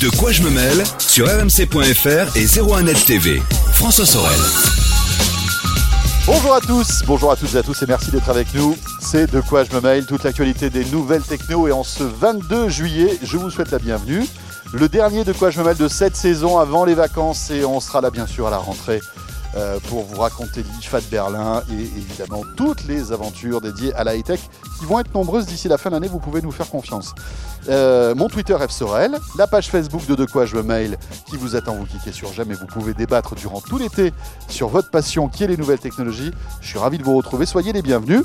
De quoi je me mêle sur rmc.fr et 01net TV. François Sorel. Bonjour à tous, bonjour à toutes et à tous et merci d'être avec nous. C'est De quoi je me mail, toute l'actualité des nouvelles techno et en ce 22 juillet, je vous souhaite la bienvenue. Le dernier De quoi je me mail de cette saison avant les vacances et on sera là bien sûr à la rentrée euh, pour vous raconter l'IFA de Berlin et évidemment toutes les aventures dédiées à la high-tech qui vont être nombreuses d'ici la fin de l'année, vous pouvez nous faire confiance. Euh, mon Twitter F Sorel, la page Facebook de De quoi je me mail qui vous attend, vous cliquez sur j'aime et vous pouvez débattre durant tout l'été sur votre passion qui est les nouvelles technologies. Je suis ravi de vous retrouver, soyez les bienvenus.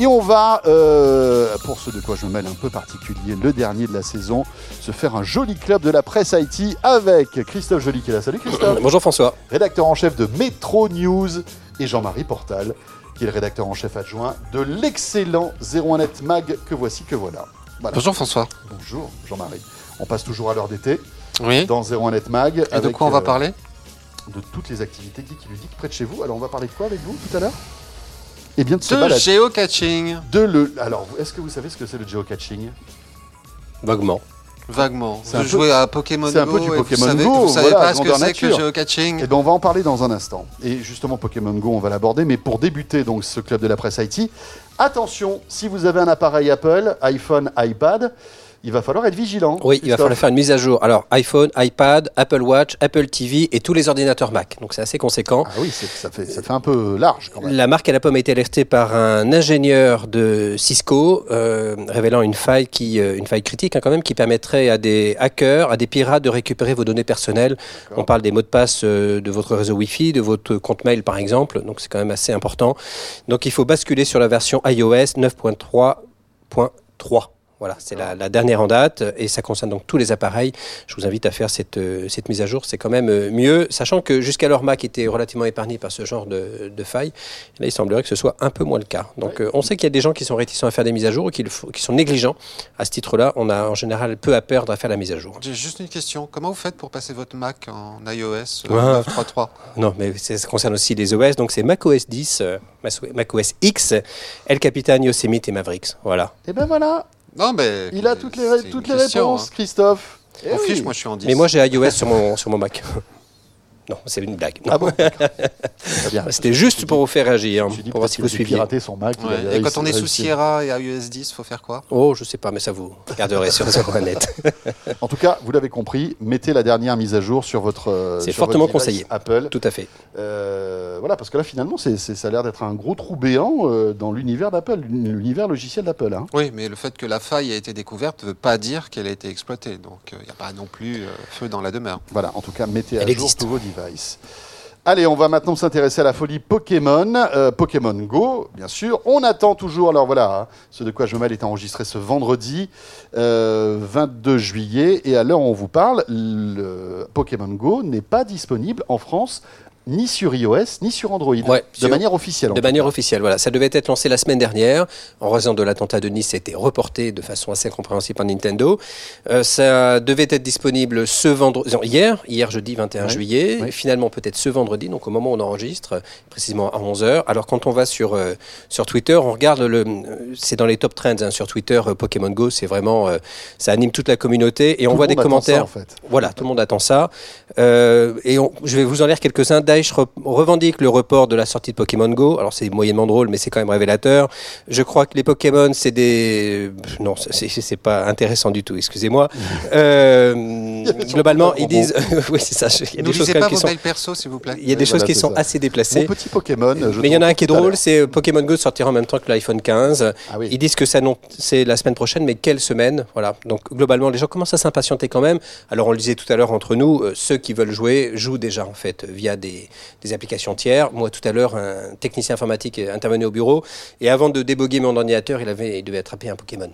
Et on va, euh, pour ce de quoi je me mêle un peu particulier, le dernier de la saison, se faire un joli club de la presse IT avec Christophe Joly qui est là. Salut Christophe. Bonjour François. Rédacteur en chef de Metro News et Jean-Marie Portal qui est le rédacteur en chef adjoint de l'excellent 01net Mag que voici que voilà. voilà. Bonjour François. Bonjour Jean-Marie. On passe toujours à l'heure d'été Oui. dans 01net Mag. Et de quoi on va euh, parler? De toutes les activités geek ludiques près de chez vous. Alors on va parler de quoi avec vous tout à l'heure? Eh bien de De géocaching. De le. Alors, est-ce que vous savez ce que c'est le geocaching Vaguement. Vaguement. Vous peu- jouez à Pokémon c'est un Go peu du et vous Pokémon savez, Go, vous savez voilà, pas ce que c'est que géocaching Eh bien, on va en parler dans un instant. Et justement, Pokémon Go, on va l'aborder. Mais pour débuter donc ce club de la presse IT, attention, si vous avez un appareil Apple, iPhone, iPad, il va falloir être vigilant. Oui, il va falloir faire une mise à jour. Alors, iPhone, iPad, Apple Watch, Apple TV et tous les ordinateurs Mac. Donc, c'est assez conséquent. Ah oui, ça fait, ça fait un peu large quand même. La marque à la pomme a été alertée par un ingénieur de Cisco, euh, révélant une faille, qui, euh, une faille critique hein, quand même, qui permettrait à des hackers, à des pirates de récupérer vos données personnelles. On parle des mots de passe euh, de votre réseau Wi-Fi, de votre compte mail par exemple. Donc c'est quand même assez important. Donc il faut basculer sur la version iOS 9.3.3. Voilà, c'est la, la dernière en date et ça concerne donc tous les appareils. Je vous invite à faire cette, euh, cette mise à jour, c'est quand même euh, mieux, sachant que jusqu'alors Mac était relativement épargné par ce genre de, de failles. Là, il semblerait que ce soit un peu moins le cas. Donc, euh, on sait qu'il y a des gens qui sont réticents à faire des mises à jour ou qui, sont négligents. À ce titre-là, on a en général peu à perdre à faire la mise à jour. J'ai juste une question. Comment vous faites pour passer votre Mac en iOS euh, Ouais. 9.3.3 Non, mais ça concerne aussi les OS. Donc, c'est macOS 10, euh, macOS X, El Capitan, Yosemite et Mavericks. Voilà. Et ben voilà, Non, mais. il a toutes les, toutes les question, réponses, hein. Christophe. Eh oui. fiche, moi je suis en 10. Mais moi, j'ai iOS sur mon, sur mon Mac. Non, c'est une blague. Ah bon. C'était juste pour vous faire suis dit pour voir si vous a suiviez. pirater son Mac. Ouais. Et quand on est sous. Sierra et iOS 10, faut faire quoi? Oh, je sais pas, mais ça vous garderez sur net. En tout cas, vous l'avez compris, mettez la dernière mise à jour sur votre. euh, C'est votre fortement conseillé. Apple. Tout à fait. Euh, voilà, parce que là, finalement, ça a l'air d'être un gros trou béant euh, dans l'univers d'Apple, l'univers logiciel d'Apple. hein. Oui, mais le fait que la faille ait été découverte ne veut pas dire qu'elle a été exploitée. Donc il n'y a pas non plus euh, feu dans la demeure. Voilà, en tout cas, mettez à Elle jour existe. tous vos Allez, on va maintenant s'intéresser à la folie Pokémon, euh, Pokémon Go, bien sûr. On attend toujours, alors voilà, hein, ce de quoi je me mêle est enregistré ce vendredi euh, 22 juillet, et à l'heure où on vous parle, le Pokémon Go n'est pas disponible en France, ni sur iOS, ni sur Android, Ouais, de sur- manière officielle. De manière cas. officielle, voilà. Ça devait être lancé la semaine dernière. En raison de l'attentat de Nice, ça a été reporté de façon assez compréhensible par Nintendo. Euh, ça devait être disponible ce vendredi, hier, hier jeudi 21 Ouais, juillet. ouais. Finalement, peut-être ce vendredi, donc au moment où on enregistre, précisément à 11h. Alors, quand on va sur, euh, sur Twitter, on regarde le. euh, C'est dans les top trends hein, sur Twitter, euh, Pokémon Go, c'est vraiment. ça anime toute la communauté et on voit des attend ça, commentaires. en fait. Voilà, tout le monde attend ça. Et on- je vais vous en lire quelques-uns. Daesh re- revendique le report de la sortie de Pokémon Go. Alors c'est moyennement drôle, mais c'est quand même révélateur. Je crois que les Pokémon, c'est des... Non, c'est- pas intéressant du tout, excusez-moi. Euh, globalement, ils disent... oui, c'est ça. Il y a des choses pas qui sont... mails perso, s'il vous plaît. Il y a des choses voilà, qui sont ça. assez Mon déplacées. petit Pokémon. je Mais il y en a un qui est drôle, c'est euh, Pokémon Go sortira en même temps que l'iPhone 15. Ah oui. Ils disent que ça non, c'est la semaine prochaine, mais quelle semaine? Voilà. Donc globalement, les gens commencent à s'impatienter quand même. Alors on le disait tout à l'heure entre nous, euh, ceux qui veulent jouer jouent déjà en fait via des, des applications tiers. Moi tout à l'heure, un technicien informatique intervenait au bureau et avant de déboguer mon ordinateur, il avait, il devait attraper un Pokémon.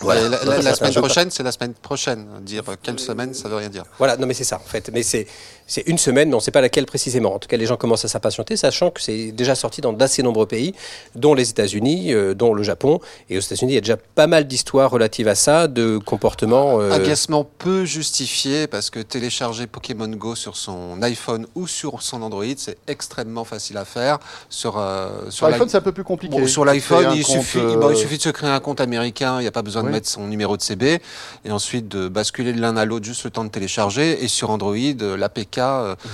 Voilà. La, la- la Ça, semaine prochaine, c'est la semaine prochaine. Dire euh, quelle semaine, ça veut rien dire. Voilà, non mais c'est ça en fait. Mais c'est c'est une semaine, mais on ne sait pas laquelle précisément. En tout cas, les gens commencent à s'impatienter, sachant que c'est déjà sorti dans d'assez nombreux pays, dont les États-Unis, euh, dont le Japon. Et aux États-Unis, il y a déjà pas mal d'histoires relatives à ça, de comportements. euh, Agacement peu justifié parce que télécharger Pokémon Go sur son iPhone ou sur son Android, c'est extrêmement facile à faire. Sur, euh, Sur l'i- l'iPhone, c'est un peu plus compliqué. Bon, sur l'iPhone, il, compte, suffit, euh, bon, il suffit de se créer un compte américain il n'y a pas besoin Oui. de mettre son numéro de CB, et ensuite de basculer de l'un à l'autre juste le temps de télécharger, et sur Android, euh, l'APK. euh, Mhm.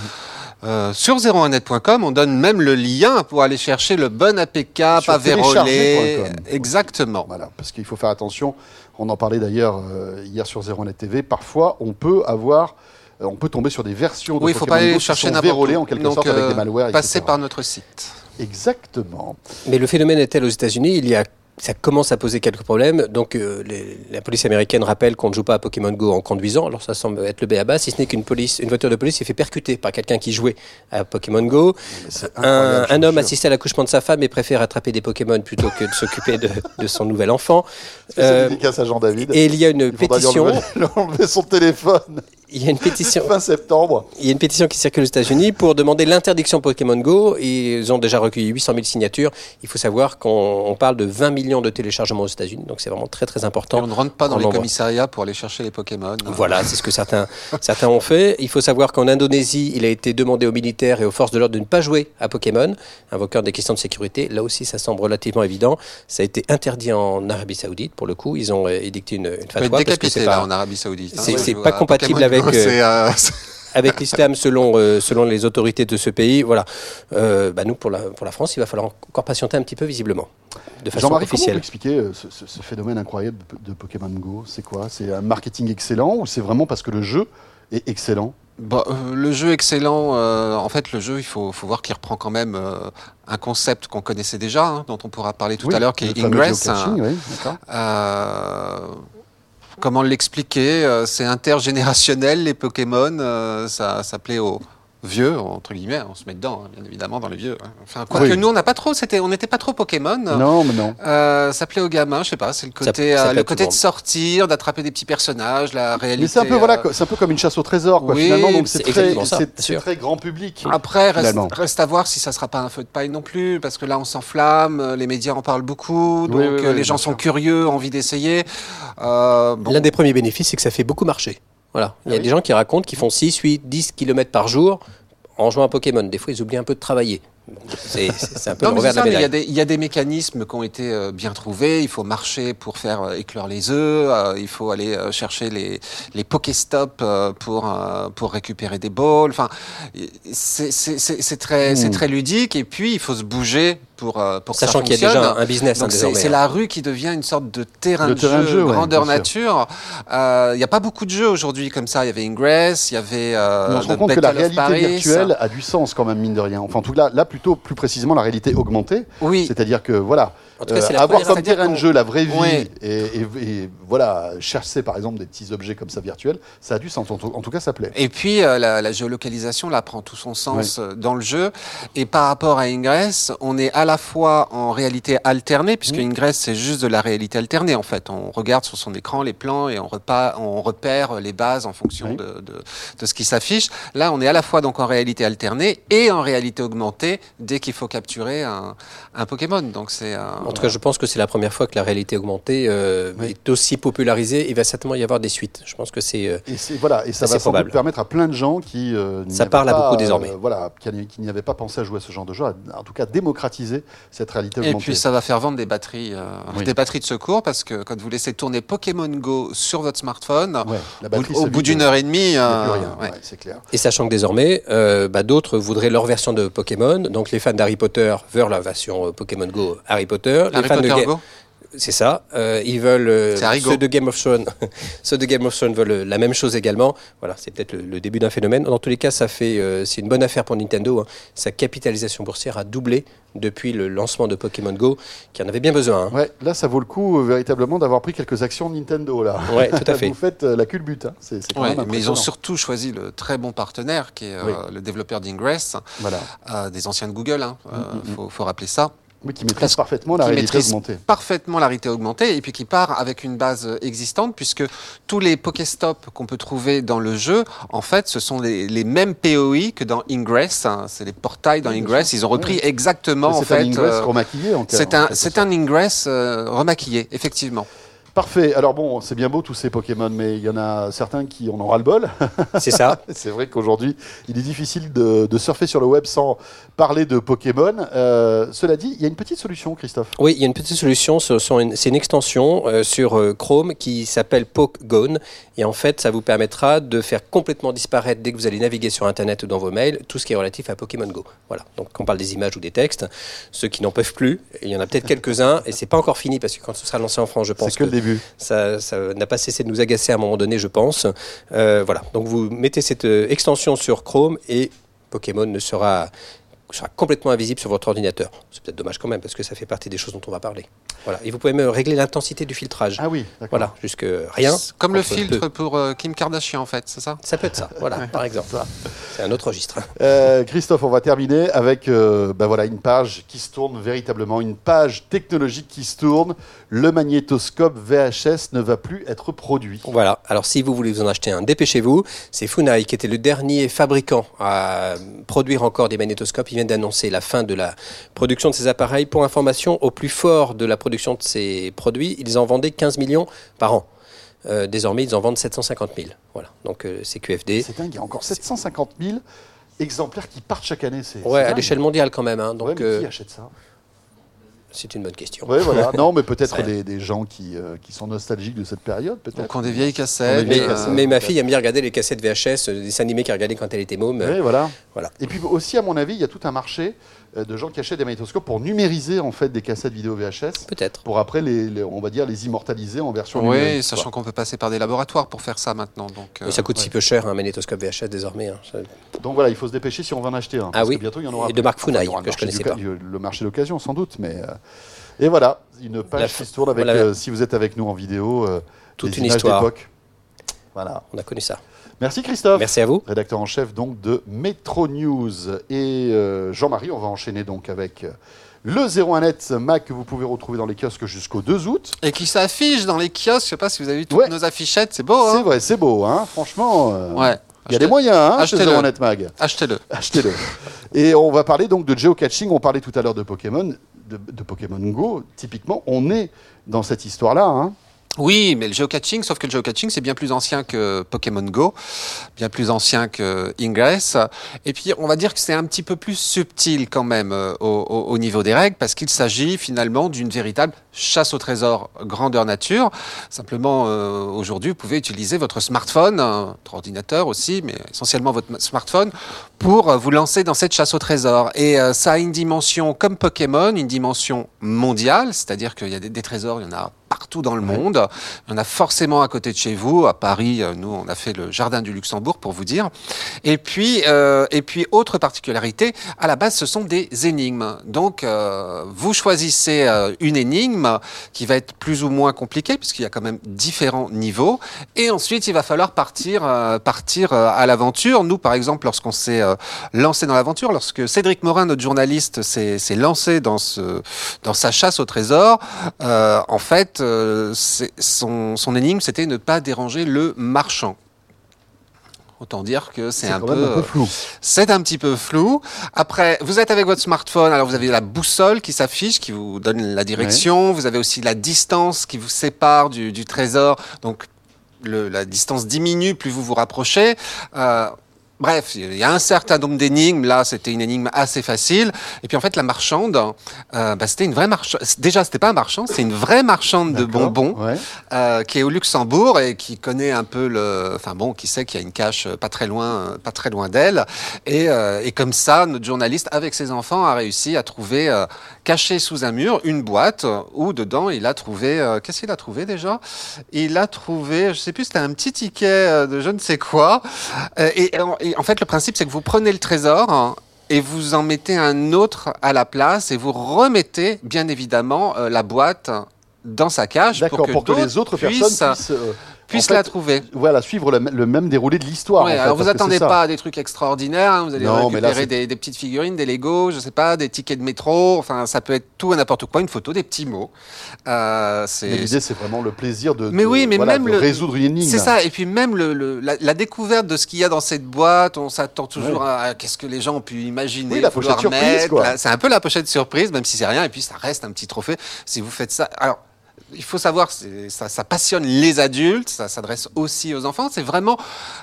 euh, sur 01net.com, on donne même le lien pour aller chercher le bon APK, Sur pas vérolé. télécharger.com. Exactement. Voilà, parce qu'il faut faire attention. On en parlait d'ailleurs hier sur Zero Net TV. Parfois, on peut avoir, on peut tomber sur des versions de Oui, faut pas aller Go qui chercher sont n'importe vérolées en quelque Donc, sorte avec euh, des malwares, Passez etc. par notre site. Exactement. Mais le phénomène est tel aux États-Unis, il y a ça commence à poser quelques problèmes. Donc, euh, les- la police américaine rappelle qu'on ne joue pas à Pokémon Go en conduisant. Alors, ça semble être le béaba, si ce n'est qu'une police, une voiture de police s'est fait percuter par quelqu'un qui jouait à Pokémon Go. Un, homme assistait à l'accouchement de sa femme et préfère attraper des Pokémon plutôt que de s'occuper de, de son nouvel enfant. Euh, à Jean-David. et il y a une Il faudra lui pétition. enlever, lui enlever son téléphone Il y a une pétition. fin septembre. Il y a une pétition qui circule aux États-Unis pour demander l'interdiction Pokémon Go. Ils ont déjà recueilli 800 000 signatures. Il faut savoir qu'on on parle de 20 millions de téléchargements aux États-Unis, donc c'est vraiment très très Et important. on ne rentre pas dans les nombre. commissariats pour aller chercher les Pokémon. Voilà, c'est ce que certains, certains ont fait. Il faut savoir qu'en Indonésie, il a été demandé aux militaires et aux forces de l'ordre de ne pas jouer à Pokémon, invoquant des questions de sécurité. Là aussi, ça semble relativement évident. Ça a été interdit en Arabie Saoudite, pour le coup. Ils ont euh, édicté une, une fatwa parce que c'est là pas en Arabie Saoudite. hein. c'est- Ouais, pas compatible Pokémon avec, Go, euh, euh, avec l'islam selon, euh, selon les autorités de ce pays. Voilà. Euh, bah, nous, pour la, pour la France, il va falloir encore patienter un petit peu, visiblement, de façon Jean-Marie, comment vous officielle. expliquez euh, ce, ce- ce phénomène incroyable de, Pokémon Go? C'est quoi? C'est un marketing excellent ou c'est vraiment parce que le jeu est excellent? Bah, euh, le jeu excellent, euh, en fait, le jeu, il faut, faut voir qu'il reprend quand même euh, un concept qu'on connaissait déjà, hein, dont on pourra parler tout Oui, à l'heure, qui le est fameux Ingress. Comment l'expliquer Euh, C'est intergénérationnel, les Pokémon. euh, ça, ça plaît aux vieux, entre guillemets. On se met dedans, hein, bien évidemment, dans les vieux. hein. Enfin, quoique Oui. nous, on n'a pas trop, c'était, on n'était pas trop Pokémon. Non, mais non. Euh, ça plaît aux gamins, je sais pas, c'est le côté, ça euh, plaît le côté de sortir, d'attraper des petits personnages, la réalité. Mais c'est un peu voilà, euh, c'est un peu comme une chasse au trésor, quoi, oui, finalement. Donc c'est très, c'est- très grand public. Après, reste, à voir si ça sera pas un feu de paille non plus, parce que là, on s'enflamme, euh, les médias en parlent beaucoup, donc Oui, les gens sont curieux, ont envie d'essayer. Euh, bon. L'un des premiers bénéfices, c'est que ça fait beaucoup marcher. Voilà. Il y a Ah oui. des gens qui racontent qu'ils font 6, 8, 10 km par jour en jouant à Pokémon. Des fois, ils oublient un peu de travailler. C'est un peu Non, le revers de la il y, a des, il y a des mécanismes qui ont été euh, bien trouvés. Il faut marcher pour faire euh, éclore les œufs. euh, il faut aller chercher les, les Pokéstops pour, pour récupérer des balls. Enfin, c'est très, Hmm. très ludique. Et puis, il faut se bouger pour, euh, pour que Sachant ça qu'il y a déjà un business hein, Donc c'est la rue qui devient une sorte de terrain, de, terrain de jeu, jeu, ouais, grandeur nature. Euh, Il n'y a pas beaucoup de jeux aujourd'hui comme ça. Il y avait Ingress, il y avait euh, Mais on se rend The compte que la réalité Paris. virtuelle a du sens quand même, mine de rien. Enfin, en tout cas, là, plutôt plus précisément, la réalité augmentée. Oui, C'est-à-dire que, voilà, En tout cas, euh, c'est la avoir comme terrain de jeu la vraie vie Ouais. et, et- et, voilà, chercher par exemple des petits objets comme ça virtuels, ça a du sens. En tout, en tout cas, ça plaît. Et puis euh, la, la géolocalisation là prend tout son sens euh, dans le jeu. Et par rapport à Ingress, on est à la fois en réalité alternée, puisque Mhm. Ingress c'est juste de la réalité alternée en fait. On regarde sur son écran les plans et on, repas, on repère les bases en fonction Oui. de, de, de ce qui s'affiche. Là, on est à la fois donc en réalité alternée et en réalité augmentée dès qu'il faut capturer un, un Pokémon. Donc c'est un- En tout cas, je pense que c'est la première fois que la réalité augmentée euh, Oui. est aussi popularisée. Il va certainement y avoir des suites. Je pense que c'est. euh, Et, voilà, et ça va sans doute permettre à plein de gens qui euh, n'y Ça avaient parle à pas, beaucoup désormais. voilà, qui, n'y- qui n'y avaient pas pensé à jouer à ce genre de jeu, à- en tout cas démocratiser cette réalité Et augmentée. puis ça va faire vendre des batteries, euh, Oui. des batteries de secours parce que quand vous laissez tourner Pokémon Go sur votre smartphone, Ouais, la au, batterie au se bout d'une heure et demie, il n'y a euh, plus rien. ouais. ouais, c'est clair. Et sachant que désormais, euh, bah, d'autres voudraient leur version de Pokémon. Donc les fans d'Harry Potter veulent la version Pokémon Go Harry Potter. Les Harry fans de Potter Ga- Go. C'est ça. Euh, ils veulent euh, ceux de Game of Thrones. ceux de Game of Thrones veulent euh, la même chose également. Voilà, c'est peut-être le, le début d'un phénomène. Dans tous les cas, ça fait, euh, c'est une bonne affaire pour Nintendo. hein. Sa capitalisation boursière a doublé depuis le lancement de Pokémon Go, qui en avait bien besoin. hein. Ouais, là, ça vaut le coup euh, véritablement d'avoir pris quelques actions Nintendo là. Ouais, tout à fait. Vous faites euh, la culbute, hein. c'est c'est quand Ouais, même mais ils ont surtout choisi le très bon partenaire qui est euh, Oui. le développeur d'Ingress, Voilà. euh, des anciens de Google. Hein, euh, Mm, mm, faut, faut rappeler ça. Oui, qui maîtrise parfaitement la réalité augmentée. parfaitement la réalité augmentée et puis qui part avec une base euh, existante puisque tous les Pokéstops qu'on peut trouver dans le jeu, en fait, ce sont les, les mêmes POI que dans Ingress. hein. c'est les portails dans Ingress. Ils ont repris Oui. exactement en C'est un fait. Ingress euh, remaquillé en c'est en un, c'est sorte. un Ingress euh, remaquillé, effectivement. Parfait. Alors bon, c'est bien beau tous ces Pokémon, mais il y en a certains qui en ont ras le bol. C'est ça. c'est vrai qu'aujourd'hui, il est difficile de, de surfer sur le web sans parler de Pokémon. Euh, cela dit, il y a une petite solution, Christophe. Oui, il y a une petite solution. ce sont une- C'est une extension euh, sur euh, Chrome qui s'appelle Pokegone. Et en fait, ça vous permettra de faire complètement disparaître, dès que vous allez naviguer sur Internet ou dans vos mails, tout ce qui est relatif à Pokémon Go. Voilà. Donc, quand on parle des images ou des textes, ceux qui n'en peuvent plus, il y en a peut-être quelques-uns. Et c'est pas encore fini parce que quand ce sera lancé en France, je pense que début. ça, ça n'a pas cessé de nous agacer à un moment donné, je pense. Euh, voilà. Donc vous mettez cette euh, extension sur Chrome et Pokémon ne sera, sera complètement invisible sur votre ordinateur. C'est peut-être dommage quand même parce que ça fait partie des choses dont on va parler. Voilà. Et vous pouvez même régler l'intensité du filtrage. Ah oui, d'accord. Voilà, jusque rien. Comme le filtre pour euh, Kim Kardashian, en fait, c'est ça? Ça peut être ça, voilà, par exemple. C'est un autre registre. Euh, Christophe, on va terminer avec euh, ben voilà, une page qui se tourne véritablement, une page technologique qui se tourne. Le magnétoscope VHS ne va plus être produit. Voilà, alors si vous voulez vous en acheter un, dépêchez-vous. C'est Funai qui était le dernier fabricant à produire encore des magnétoscopes. Il vient d'annoncer la fin de la production de ces appareils. Pour information, au plus fort de la production de ces produits, ils en vendaient 15 millions par an. Euh, désormais, ils en vendent 750 000. Voilà, donc euh, c'est QFD. C'est dingue, il y a encore 750 000 exemplaires qui partent chaque année. C'est, Ouais, c'est à l'échelle mondiale quand même. hein. Ouais, donc mais euh, qui achète ça? c'est une bonne question. Ouais, voilà. Non, mais peut-être des, des gens qui, euh, qui sont nostalgiques de cette période, peut-être. Donc, on des vieilles cassettes. des Mais, vieilles euh, cassettes. mais ma fille aime bien regarder les cassettes VHS, euh, des dessins animés qu'elle regardait quand elle était môme. Ouais, voilà. Voilà. Et puis aussi, à mon avis, il y a tout un marché euh, de gens qui achètent des magnétoscopes pour numériser en fait des cassettes vidéo VHS, Peut-être. pour après les, les- on va dire les immortaliser en version Oui, numérique. sachant quoi. qu'on peut passer par des laboratoires pour faire ça maintenant. Donc, euh, Mais ça coûte si peu cher un magnétoscope VHS désormais. hein. Donc voilà, il faut se dépêcher si on veut en acheter un. parce oui. que bientôt il y en aura. Et de marque Funai, que je marché connaissais du- Le marché d'occasion sans doute, mais euh, et voilà une page La- qui se tourne avec. voilà. euh, si vous êtes avec nous en vidéo, euh, Toute les une images histoire. d'époque. Voilà. On a connu ça. Merci Christophe. Merci à vous. rédacteur en chef donc de Metro News. Et euh, Jean-Marie, on va enchaîner donc avec euh, le 01net Mac que vous pouvez retrouver dans les kiosques jusqu'au 2 août. Et qui s'affiche dans les kiosques. Je sais pas si vous avez vu toutes Ouais. nos affichettes. C'est beau, C'est hein vrai, c'est beau, hein franchement. euh, Ouais. Il y a des moyens hein, chez achetez-le. 01net Mag. Achetez-le. Achetez-le. Et on va parler donc de geocaching. On parlait tout à l'heure de Pokémon, de, de Pokémon Go. Typiquement, on est dans cette histoire-là. hein. Oui, mais le geocaching, sauf que le geocaching, c'est bien plus ancien que Pokémon Go, bien plus ancien que Ingress. Et puis, on va dire que c'est un petit peu plus subtil quand même euh, au, au- au niveau des règles, parce qu'il s'agit finalement d'une véritable chasse au trésor grandeur nature. Simplement, euh, aujourd'hui, vous pouvez utiliser votre smartphone, euh, votre ordinateur aussi, mais essentiellement votre ma- smartphone, pour vous lancer dans cette chasse au trésor. Et ça a une dimension comme Pokémon, une dimension mondiale, c'est-à-dire qu'il y a des, des trésors, il y en a partout dans le monde. Il y en a forcément à côté de chez vous. À Paris, euh, nous, on a fait le jardin du Luxembourg, pour vous dire. Et puis, euh, et puis autre particularité, à la base, ce sont des énigmes. Donc, euh, vous choisissez euh, une énigme qui va être plus ou moins compliquée, puisqu'il y a quand même différents niveaux. Et ensuite, il va falloir partir, euh, partir à l'aventure. Nous, par exemple, lorsqu'on s'est lancé dans l'aventure, lorsque Cédric Morin, notre journaliste, s'est s'est lancé dans, ce, dans sa chasse au trésor, euh, en fait, euh, son, son énigme, c'était ne pas déranger le marchand. Autant dire que c'est un peu, un peu euh, flou. c'est un petit peu flou. Après, vous êtes avec votre smartphone, alors vous avez la boussole qui s'affiche, qui vous donne la direction. Vous avez aussi la distance qui vous sépare du, du trésor. Donc, le- la distance diminue plus vous vous rapprochez. Euh, Bref, il y a un certain nombre d'énigmes. Là, c'était une énigme assez facile. Et puis en fait, la marchande, euh, bah, c'était une vraie marchande. Déjà, c'était pas un marchand, c'est une vraie marchande de bonbons Ouais. euh, qui est au Luxembourg et qui connaît un peu le, enfin bon, qui sait qu'il y a une cache euh, pas très loin, euh, pas très loin d'elle. Et, euh, et comme ça, notre journaliste, avec ses enfants, a réussi à trouver, euh, caché sous un mur, une boîte où dedans il a trouvé, qu'est-ce qu'il a trouvé déjà? Il a trouvé, je sais plus, c'était un petit ticket de je ne sais quoi. Et, en- en fait, le principe, c'est que vous prenez le trésor. hein, et vous en mettez un autre à la place et vous remettez bien évidemment euh, la boîte dans sa cage pour que, les autres puissent, personnes puissent, euh, puissent en fait, la trouver. voilà, suivre le, le même déroulé de l'histoire. Ouais, en fait, alors vous attendez pas à des trucs extraordinaires, hein, vous allez Non, mais là, récupérer des, des petites figurines, des Lego, je sais pas, des tickets de métro, enfin ça peut être tout et n'importe quoi, une photo, des petits mots. Euh, l'idée, c'est vraiment le plaisir de, Mais de- oui, mais voilà, même de le- résoudre une énigme. c'est ça, et puis même le, le- la, la découverte de ce qu'il y a dans cette boîte, on s'attend toujours Ouais. à, à qu'est-ce que les gens ont pu imaginer, Oui, la pochette surprise, C'est un peu la pochette surprise, même si c'est rien, et puis ça reste un petit trophée si vous faites ça. Alors, il faut savoir, ça, ça passionne les adultes, ça s'adresse aussi aux enfants. C'est vraiment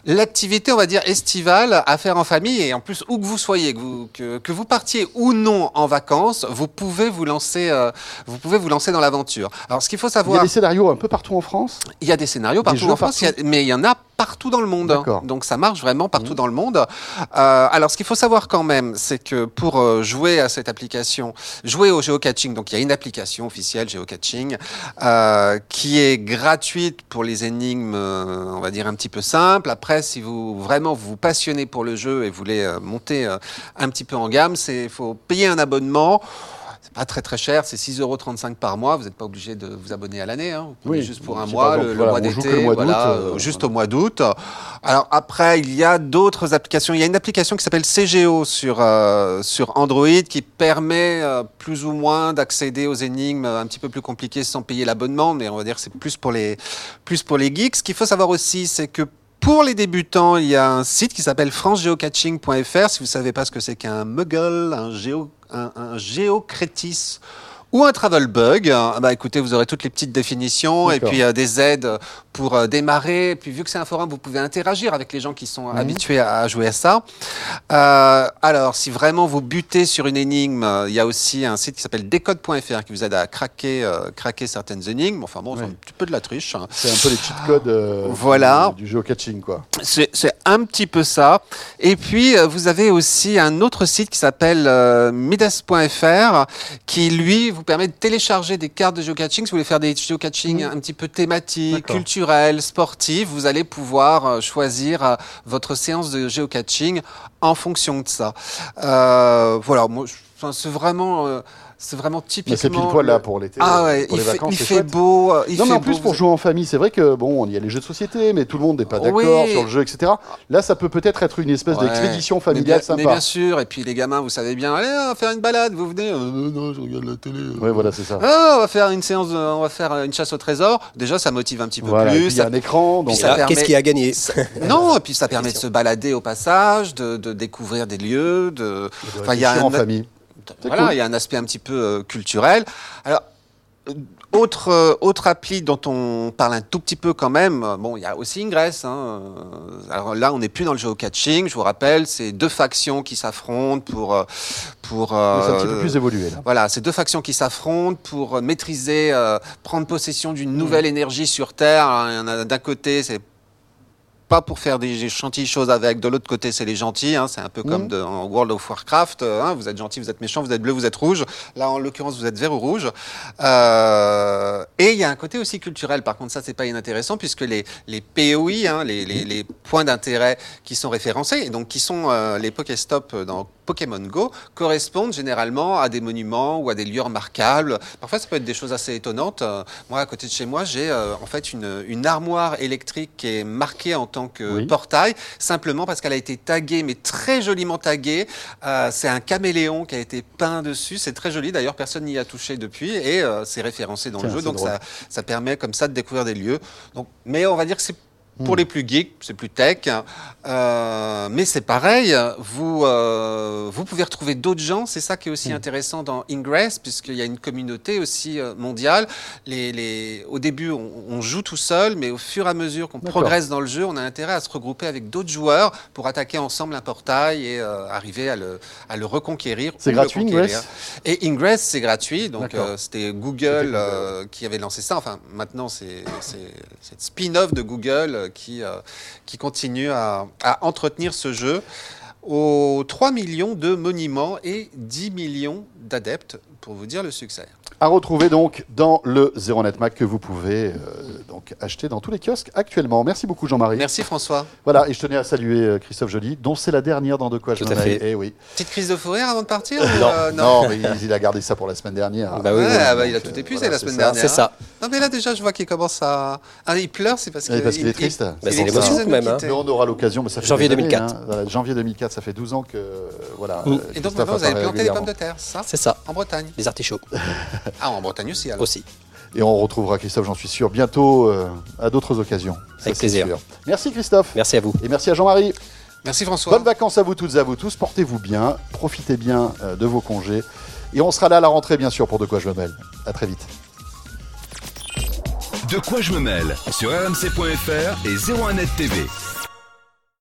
l'activité, on va dire, estivale à faire en famille. Et en plus, où que vous soyez, que vous, que, que vous partiez ou non en vacances, vous pouvez vous lancer, euh, vous pouvez vous lancer dans l'aventure. Alors, ce qu'il faut Il y a savoir, des scénarios un peu partout en France? il y a des scénarios partout en France, a- mais il y en a partout dans le monde. Donc ça marche vraiment partout dans le monde. Euh, alors ce qu'il faut savoir quand même, c'est que pour euh, jouer à cette application, jouer au géocaching, donc il y a une application officielle géocaching euh, qui est gratuite pour les énigmes, euh, on va dire un petit peu simples. Après, si vous vraiment vous passionnez pour le jeu et voulez euh, monter un petit peu en gamme, c'est faut payer un abonnement. C'est pas très très cher, c'est 6,35 euros par mois. Vous n'êtes pas obligé de vous abonner à l'année. Hein. Vous pouvez Oui. juste pour un mois, exemple, le, voilà, mois d'été, le mois d'août, voilà, euh, euh, juste au mois d'août. Alors après, il y a d'autres applications. Il y a une application qui s'appelle CGO sur, euh, sur Android qui permet euh, plus ou moins d'accéder aux énigmes un petit peu plus compliquées sans payer l'abonnement, mais on va dire que c'est plus pour les, plus pour les geeks. Ce qu'il faut savoir aussi, c'est que pour les débutants, il y a un site qui s'appelle francegeocaching.fr. Si vous ne savez pas ce que c'est qu'un muggle, un, géo, un, un géocrétis ou un travel bug, euh, bah écoutez, vous aurez toutes les petites définitions et puis euh, des aides pour euh, démarrer. Et puis vu que c'est un forum, vous pouvez interagir avec les gens qui sont habitués à, à jouer à ça. Euh, alors, si vraiment vous butez sur une énigme, il y a aussi un site qui s'appelle decode.fr qui vous aide à craquer, craquer certaines énigmes. Enfin bon, c'est un petit peu de la triche. hein. C'est un peu les cheat codes Voilà. du, du géocaching, quoi. C'est un petit peu ça. Et puis, vous avez aussi un autre site qui s'appelle midas.fr qui, lui, vous permet de télécharger des cartes de geocaching. Si vous voulez faire des geocaching un petit peu thématiques, culturels, sportifs, vous allez pouvoir euh, choisir euh, votre séance de geocaching en fonction de ça. Euh, voilà, moi, c'est vraiment, c'est vraiment Mais typiquement... c'est pile poil là pour l'été. Ah ouais, pour il les fait, vacances, il c'est fait beau. euh, Il non, mais en plus, beau, pour jouer en famille, c'est vrai que bon, il y a les jeux de société, mais tout le monde n'est pas d'accord Oui. sur le jeu, etc. Là, ça peut peut-être être une espèce Ouais. d'expédition Mais familiale bien, mais sympa. bien sûr, et puis les gamins, vous savez bien, allez, on va faire une balade, vous venez, euh, non, non, je regarde la télé. euh. Ouais, voilà, c'est ça. Ah, on va faire une séance, de- on va faire une chasse au trésor. Déjà, ça motive un petit peu Voilà, plus. il y a un écran, donc permet- Qu'est-ce qui a gagné non, et puis ça permet de se balader au passage, de, de découvrir des lieux, de, enfin, il y a en famille. Voilà, cool. il y a un aspect un petit peu euh, culturel. Alors, euh, autre, euh, autre appli dont on parle un tout petit peu quand même, bon, il y a aussi Ingress. Hein. Alors là, on n'est plus dans le géocaching, je vous rappelle, c'est deux factions qui s'affrontent pour... pour C'est un petit peu plus évolué, là. voilà, c'est deux factions qui s'affrontent pour maîtriser, euh, prendre possession d'une nouvelle énergie sur Terre. Alors, il y en a d'un côté, c'est pas pour faire des gentilles choses avec, de l'autre côté, c'est les gentils. hein. c'est un peu comme Mhm. de- en World of Warcraft. euh, hein, vous êtes gentil, vous êtes méchant, vous êtes bleu, vous êtes rouge. Là, en l'occurrence, vous êtes vert ou rouge. Euh, et il y a un côté aussi culturel. Par contre, ça, c'est pas inintéressant puisque les, les POI, hein, les, les- les points d'intérêt qui sont référencés, et donc qui sont euh, les Pokéstops dans Pokémon Go, correspondent généralement à des monuments ou à des lieux remarquables. Parfois, ça peut être des choses assez étonnantes. Euh, moi, à côté de chez moi, j'ai euh, en fait une, une armoire électrique qui est marquée en tant que Oui. portail, simplement parce qu'elle a été taguée, mais très joliment taguée. Euh, c'est un caméléon qui a été peint dessus. C'est très joli. D'ailleurs, personne n'y a touché depuis et euh, c'est référencé dans Tiens, le jeu. Donc, drôle. ça, ça permet comme ça de découvrir des lieux. Donc, mais on va dire que c'est pour Hmm. les plus geeks, c'est plus tech, Euh, mais c'est pareil. Vous, euh, vous pouvez retrouver d'autres gens. C'est ça qui est Hmm. aussi intéressant dans Ingress, puisqu'il y a une communauté aussi euh, mondiale. Les, les, au début, on, on joue tout seul, mais au fur et à mesure qu'on progresse dans le jeu, on a intérêt à se regrouper avec d'autres joueurs pour attaquer ensemble un portail et euh, arriver à le, à le reconquérir. C'est gratuit. Ingress? Et Ingress, c'est gratuit. Donc, c'était Google Google. qui avait lancé ça. Enfin, maintenant, c'est c'est spin-off de Google qui, euh, qui continue à, à entretenir ce jeu aux 3 millions de monuments et 10 millions d'adeptes, pour vous dire le succès. À retrouver donc dans le Zero Net Mac que vous pouvez euh, donc acheter dans tous les kiosques actuellement. Merci beaucoup Jean-Marie. Merci François. Voilà, et je tenais à saluer euh, Christophe Joly, dont c'est la dernière dans De quoi je fait. Eh oui. Petite crise de fou rire avant de partir Non, euh, non, mais il, il a gardé ça pour la semaine dernière. Bah oui, Ouais, oui. ah bah, il a tout euh, épuisé voilà, la semaine ça. dernière. C'est ça. Non mais là déjà je vois qu'il commence à... Ah, il pleure, c'est parce qu'il est triste. Bah, c'est est l'émotion quand même, hein. Mais on aura l'occasion, mais ça fait Janvier des années, 2004. hein. Voilà, janvier 2004, ça fait 12 ans que euh, voilà. Mm. euh, Et donc Christophe maintenant vous avez apparaît planté des régulièrement. pommes de terre, c'est ça C'est ça. En Bretagne. Les artichauts Ah, en Bretagne aussi alors. aussi. Et on retrouvera Christophe, j'en suis sûr, bientôt euh, à d'autres occasions. Ça, Avec c'est plaisir. sûr. Merci Christophe. Merci à vous. Et merci à Jean-Marie. Merci François. Bonnes vacances à vous toutes et à vous tous. Portez-vous bien. Profitez bien euh, de vos congés. Et on sera là à la rentrée, bien sûr, pour De quoi je me mêle. À très vite. De quoi je me mêle sur rmc.fr et 01net TV.